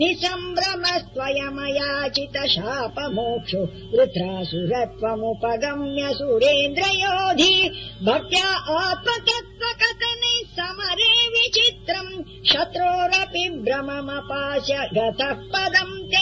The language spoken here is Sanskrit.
निसम्भ्रम शापमोक्षु वृत्रासुरत्वमुपगम्य सुरेन्द्रयोधि वृथासुरत्वमुपगम्य भक्त्या आत्मतत्त्वकथने समरे विचित्रम् शत्रोरपि भ्रममपास्य गतः पदम् ते